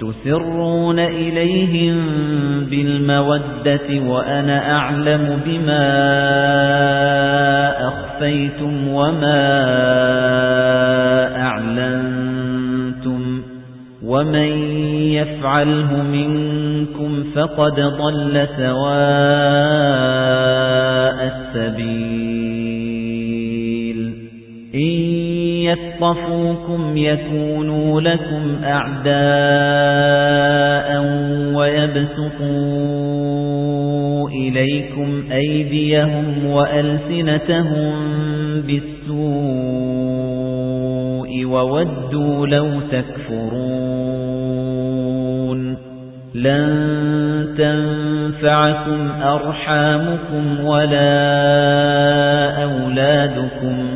تُسِرُّونَ إِلَيْهِم بِالْمَوَدَّةِ وَأَنَا أَعْلَمُ بِمَا أَخْفَيْتُمْ وَمَا أَعْلَنتُمْ وَمَن يَفْعَلْهُ مِنكُمْ فَقَدْ ضَلَّ سَوَاءَ السَّبِيلِ إِن يَثْقَفُوكُمْ يَكُونُوا لَكُمْ أَعْدَاءً وَيَبْسُطُوا إِلَيْكُمْ أَيْدِيَهُمْ وَأَلْسِنَتَهُم بِالسُّوءِ وَوَدُّوا لَوْ تَكْفُرُونَ لَن تَنفَعَكُمْ أَرْحَامُكُمْ وَلَا أَوْلَادُكُمْ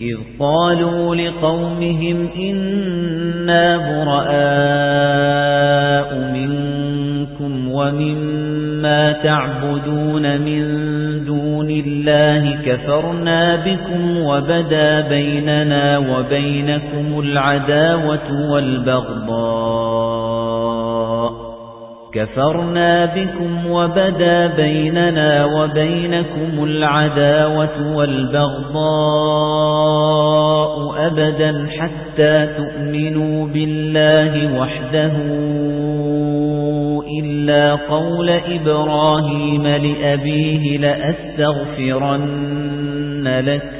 إِذْ قَالُوا لِقَوْمِهِمْ إِنَّا بُرَآءُ مِنكُمْ وَمِمَّا تَعْبُدُونَ مِن دُونِ اللَّهِ كَفَرْنَا بِكُمْ وَبَدَا بَيْنَنَا وَبَيْنَكُمُ الْعَدَاوَةُ وَالْبَغْضَاءُ كَفَرْنَا بِكُمْ وَبَدَا بَيْنَنَا وَبَيْنَكُمُ الْعَدَاوَةُ وَالْبَغْضَاءُ أَبَدًا حَتَّى تُؤْمِنُوا بِاللَّهِ وَحْدَهُ إِلَّا قَوْلَ إِبْرَاهِيمَ لِأَبِيهِ لَأَسْتَغْفِرَنَّ لَكَ.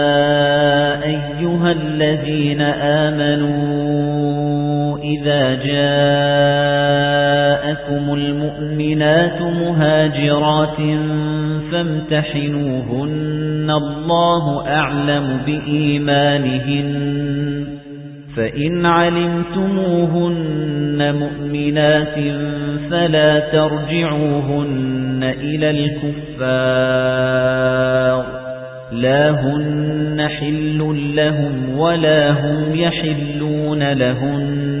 جَاءَكُمُ الْمُؤْمِنَاتُ مُهَاجِرَاتٍ فَامْتَحِنُوهُنَّ اللَّهُ أَعْلَمُ بِإِيمَانِهِنَّ. فَإِنْ عَلِمْتُمُوهُنَّ مُؤْمِنَاتٍ فَلَا تَرْجِعُوهُنَّ إِلَى الْكُفَّارِ. لَا هُنَّ حِلٌّ لَّهُمْ وَلَا هُمْ يَحِلُّونَ لَهُنَّ.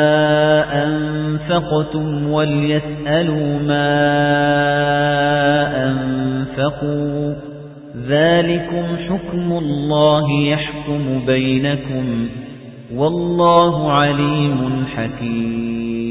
أَنفَقْتُمْ وَلْيَسْأَلُوا مَا أَنفَقُوا ذَلِكُمْ حُكْمُ اللَّهِ يَحْكُمُ بَيْنَكُمْ وَاللَّهُ عَلِيمٌ حَكِيمٌ